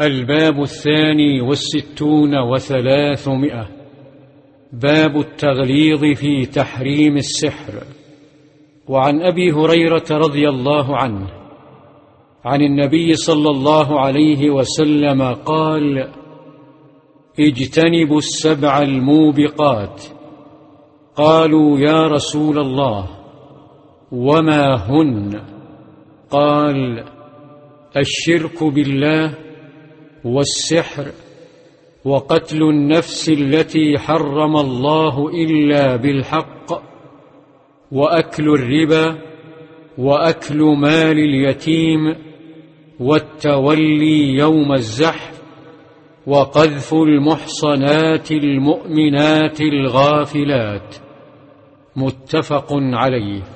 الباب الثاني والستون وثلاثمائة. باب التغليظ في تحريم السحر. وعن أبي هريرة رضي الله عنه عن النبي صلى الله عليه وسلم قال اجتنبوا السبع الموبقات. قالوا يا رسول الله وما هن؟ قال الشرك بالله والسحر وقتل النفس التي حرم الله إلا بالحق وأكل الربا وأكل مال اليتيم والتولي يوم الزحف وقذف المحصنات المؤمنات الغافلات. متفق عليه.